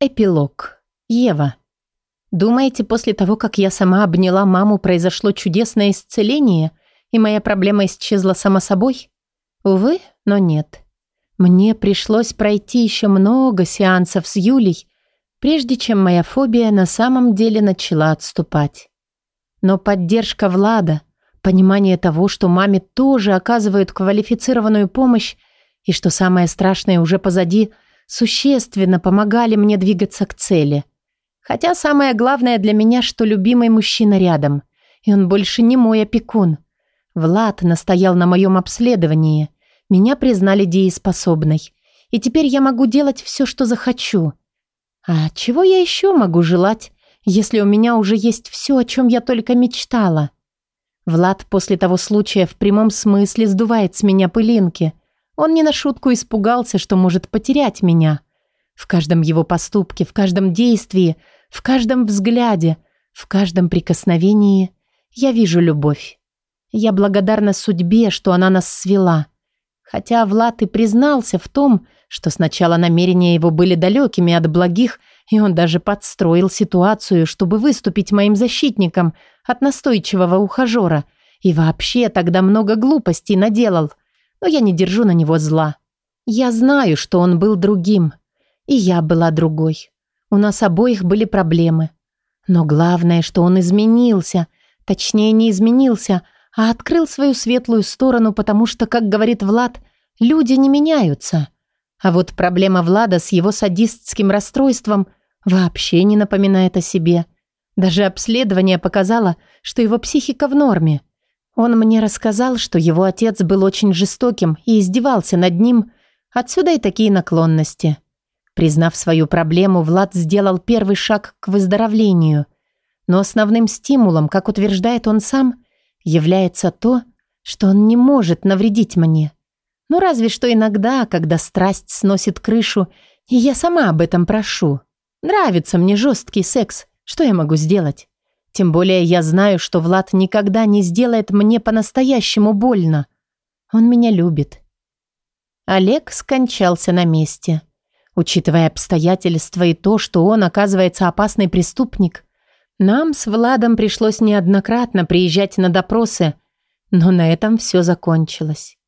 Эпилог. Ева. Думаете, после того, как я сама обняла маму, произошло чудесное исцеление, и моя проблема исчезла сама собой? Увы, но нет. Мне пришлось пройти еще много сеансов с Юлей, прежде чем моя фобия на самом деле начала отступать. Но поддержка Влада, понимание того, что маме тоже оказывают квалифицированную помощь, и что самое страшное уже позади – существенно помогали мне двигаться к цели. Хотя самое главное для меня, что любимый мужчина рядом, и он больше не мой опекун. Влад настоял на моем обследовании. Меня признали дееспособной. И теперь я могу делать все, что захочу. А чего я еще могу желать, если у меня уже есть все, о чем я только мечтала? Влад после того случая в прямом смысле сдувает с меня пылинки – он не на шутку испугался, что может потерять меня. В каждом его поступке, в каждом действии, в каждом взгляде, в каждом прикосновении я вижу любовь. Я благодарна судьбе, что она нас свела. Хотя Влад и признался в том, что сначала намерения его были далекими от благих, и он даже подстроил ситуацию, чтобы выступить моим защитником от настойчивого ухажера, и вообще тогда много глупостей наделал – но я не держу на него зла. Я знаю, что он был другим. И я была другой. У нас обоих были проблемы. Но главное, что он изменился. Точнее, не изменился, а открыл свою светлую сторону, потому что, как говорит Влад, люди не меняются. А вот проблема Влада с его садистским расстройством вообще не напоминает о себе. Даже обследование показало, что его психика в норме – он мне рассказал, что его отец был очень жестоким и издевался над ним, отсюда и такие наклонности. Признав свою проблему, Влад сделал первый шаг к выздоровлению. Но основным стимулом, как утверждает он сам, является то, что он не может навредить мне. Ну, разве что иногда, когда страсть сносит крышу, и я сама об этом прошу. Нравится мне жесткий секс, что я могу сделать? Тем более я знаю, что Влад никогда не сделает мне по-настоящему больно. Он меня любит. Олег скончался на месте. Учитывая обстоятельства и то, что он, оказывается, опасный преступник, нам с Владом пришлось неоднократно приезжать на допросы, но на этом все закончилось.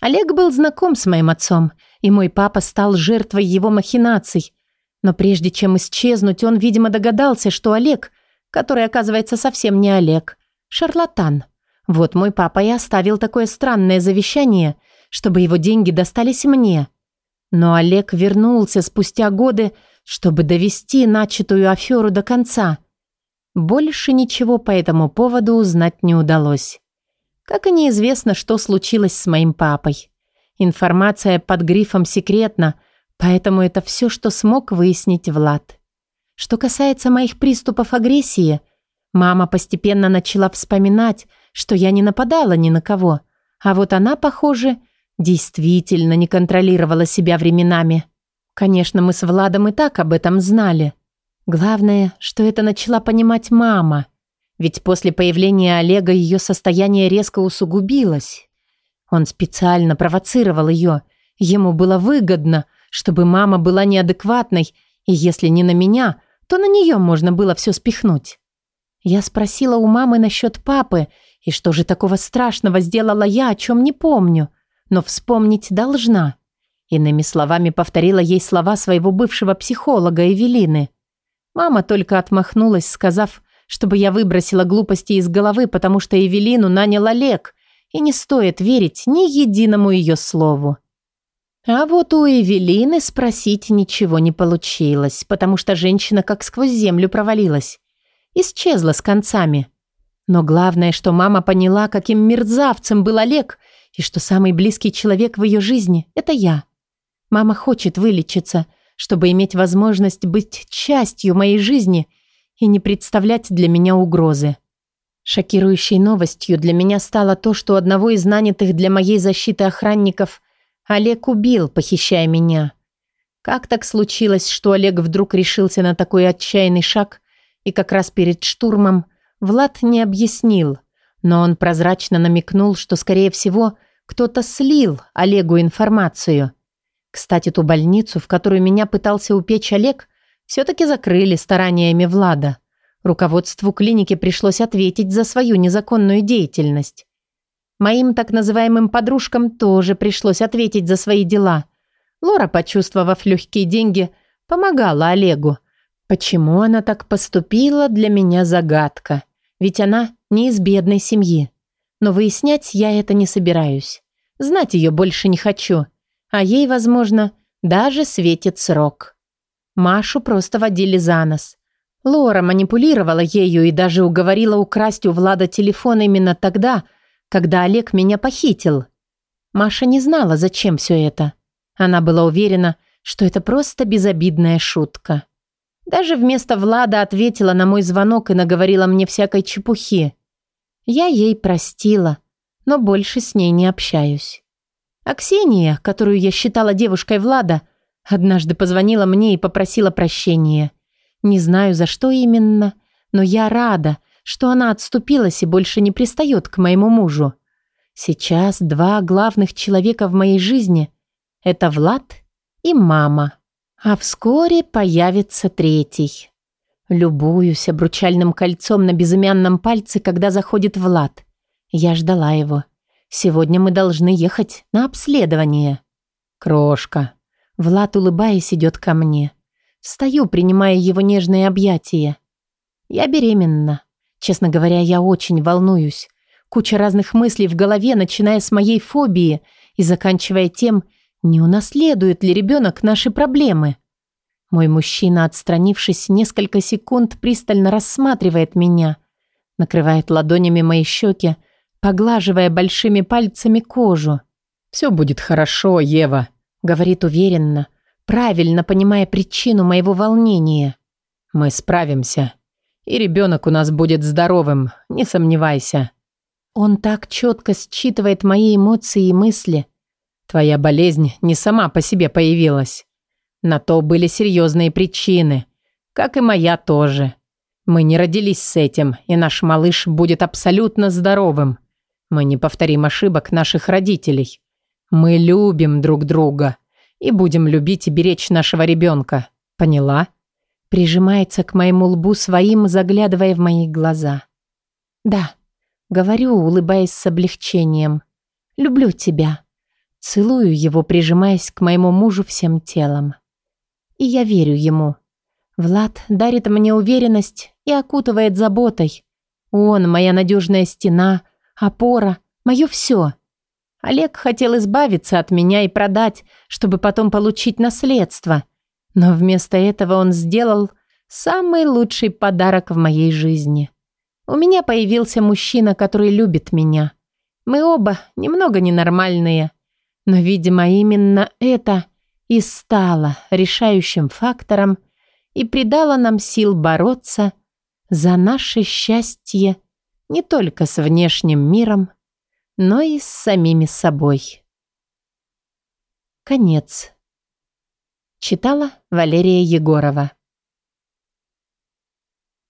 Олег был знаком с моим отцом, и мой папа стал жертвой его махинаций. Но прежде чем исчезнуть, он, видимо, догадался, что Олег который, оказывается, совсем не Олег. Шарлатан. Вот мой папа и оставил такое странное завещание, чтобы его деньги достались мне. Но Олег вернулся спустя годы, чтобы довести начатую аферу до конца. Больше ничего по этому поводу узнать не удалось. Как и неизвестно, что случилось с моим папой. Информация под грифом «секретно», поэтому это все, что смог выяснить Влад. Что касается моих приступов агрессии, мама постепенно начала вспоминать, что я не нападала ни на кого. А вот она, похоже, действительно не контролировала себя временами. Конечно, мы с Владом и так об этом знали. Главное, что это начала понимать мама. Ведь после появления Олега ее состояние резко усугубилось. Он специально провоцировал ее. Ему было выгодно, чтобы мама была неадекватной, и если не на меня, то на нее можно было все спихнуть. Я спросила у мамы насчет папы, и что же такого страшного сделала я, о чем не помню, но вспомнить должна. Иными словами, повторила ей слова своего бывшего психолога Эвелины. Мама только отмахнулась, сказав, чтобы я выбросила глупости из головы, потому что Эвелину нанял Олег, и не стоит верить ни единому ее слову. А вот у Эвелины спросить ничего не получилось, потому что женщина как сквозь землю провалилась. Исчезла с концами. Но главное, что мама поняла, каким мерзавцем был Олег, и что самый близкий человек в ее жизни – это я. Мама хочет вылечиться, чтобы иметь возможность быть частью моей жизни и не представлять для меня угрозы. Шокирующей новостью для меня стало то, что у одного из нанятых для моей защиты охранников Олег убил, похищая меня. Как так случилось, что Олег вдруг решился на такой отчаянный шаг, и как раз перед штурмом Влад не объяснил, но он прозрачно намекнул, что, скорее всего, кто-то слил Олегу информацию. Кстати, ту больницу, в которую меня пытался упечь Олег, все-таки закрыли стараниями Влада. Руководству клиники пришлось ответить за свою незаконную деятельность. Моим так называемым подружкам тоже пришлось ответить за свои дела. Лора, почувствовав легкие деньги, помогала Олегу. Почему она так поступила, для меня загадка. Ведь она не из бедной семьи. Но выяснять я это не собираюсь. Знать ее больше не хочу. А ей, возможно, даже светит срок. Машу просто водили за нос. Лора манипулировала ею и даже уговорила украсть у Влада телефон именно тогда, когда Олег меня похитил. Маша не знала, зачем все это. Она была уверена, что это просто безобидная шутка. Даже вместо Влада ответила на мой звонок и наговорила мне всякой чепухи. Я ей простила, но больше с ней не общаюсь. А Ксения, которую я считала девушкой Влада, однажды позвонила мне и попросила прощения. Не знаю, за что именно, но я рада, что она отступилась и больше не пристает к моему мужу. Сейчас два главных человека в моей жизни – это Влад и мама. А вскоре появится третий. Любуюсь обручальным кольцом на безымянном пальце, когда заходит Влад. Я ждала его. Сегодня мы должны ехать на обследование. Крошка. Влад, улыбаясь, идет ко мне. Стою, принимая его нежные объятия. Я беременна. Честно говоря, я очень волнуюсь. Куча разных мыслей в голове, начиная с моей фобии и заканчивая тем, не унаследует ли ребенок наши проблемы. Мой мужчина, отстранившись несколько секунд, пристально рассматривает меня, накрывает ладонями мои щеки, поглаживая большими пальцами кожу. «Все будет хорошо, Ева», — говорит уверенно, правильно понимая причину моего волнения. «Мы справимся». И ребенок у нас будет здоровым, не сомневайся. Он так четко считывает мои эмоции и мысли. Твоя болезнь не сама по себе появилась. На то были серьезные причины, как и моя тоже. Мы не родились с этим, и наш малыш будет абсолютно здоровым. Мы не повторим ошибок наших родителей. Мы любим друг друга и будем любить и беречь нашего ребенка. Поняла? прижимается к моему лбу своим, заглядывая в мои глаза. «Да», — говорю, улыбаясь с облегчением, — «люблю тебя». Целую его, прижимаясь к моему мужу всем телом. И я верю ему. Влад дарит мне уверенность и окутывает заботой. Он — моя надежная стена, опора, мое все. Олег хотел избавиться от меня и продать, чтобы потом получить наследство — но вместо этого он сделал самый лучший подарок в моей жизни. У меня появился мужчина, который любит меня. Мы оба немного ненормальные. Но, видимо, именно это и стало решающим фактором и придало нам сил бороться за наше счастье не только с внешним миром, но и с самими собой. Конец. Читала Валерия Егорова.